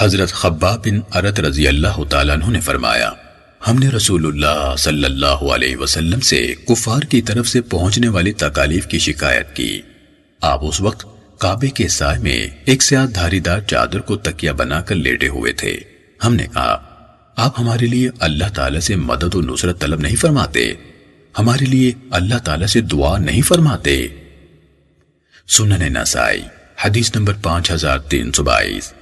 حضرت خبا بن عرت رضی اللہ تعالیٰ عنہ نے فرمایا، ہم نے رسول اللہ صلی اللہ علیہ وسلم سے کفار کی طرف سے پہنچنے والی تکالیف کی شکایت کی۔ آپ اس وقت کعبے کے سائے میں ایک سیاہ دھاری دار چادر کو تکیہ بنا کر لیٹے ہوئے تھے۔ ہم نے کہا، آپ ہمارے لیے اللہ تعالیٰ سے مدد و نصرت طلب نہیں فرماتے۔ ہمارے لیے اللہ تعالیٰ سے دعا نہیں فرماتے۔ سنن نسائی، حدیث نمبر پانچ ہزار تین سو بائیس۔